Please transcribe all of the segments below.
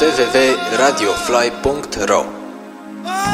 www.radiofly.ro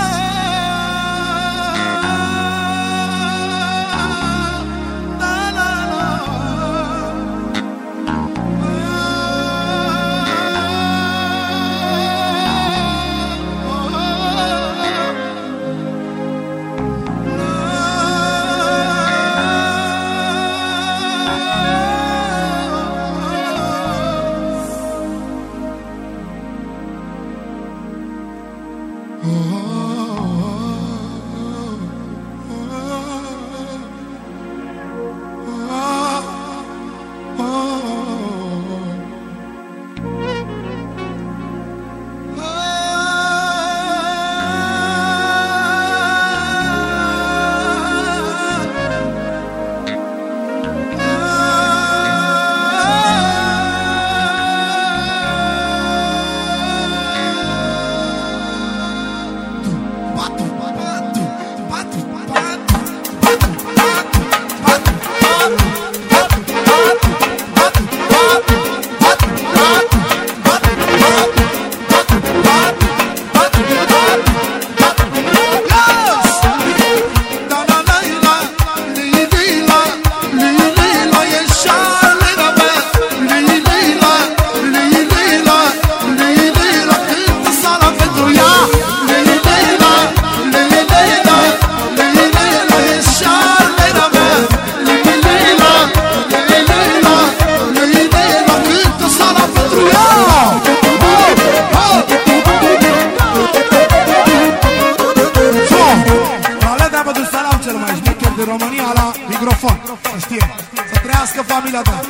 microfon Să știe, să trăiască familia ta.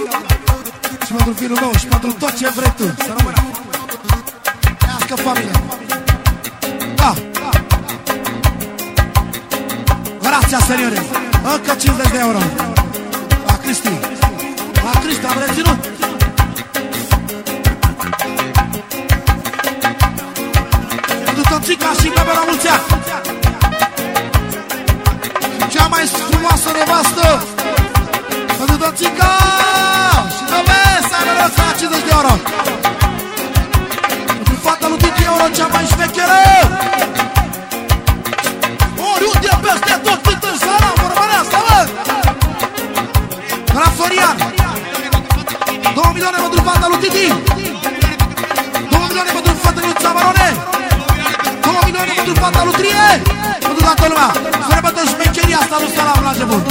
Și pentru filul meu și pentru tot ce vrei tu Să rămână. Trăiască familia. Da. Grația, seniore Încă 50 de euro. La Cristi. La Cristi, am reținut. Pentru toțica și bebe la mulți ani cea mai frumoasă nevastă. Pentru Dățica și Dăvesa Mărăța 50 de euro. Pentru fata lui Titi euro cea mai șmecheră. Oriunde peste tot cât în săra urmărească, mă! De la Florian 2 milioane pentru fata lui Titi. 2 milioane pentru fata lui Țamarone. 2 milioane pentru fata lui Trie. Pentru toată lumea. Sărbătoși meseria asta nu stă la început.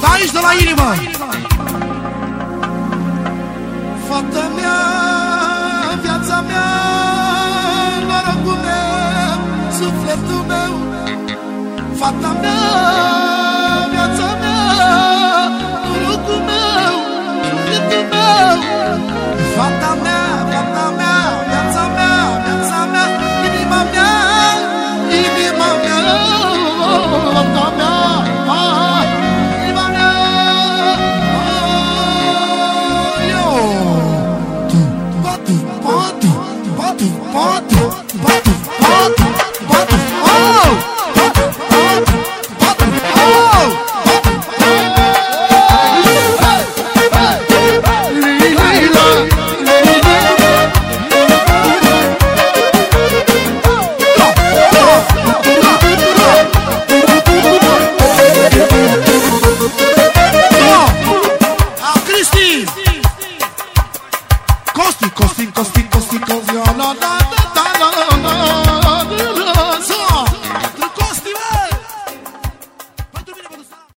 Dar aici de la inimă. Fata mea, viața mea, norocul meu, sufletul meu, fata mea, bate, bate.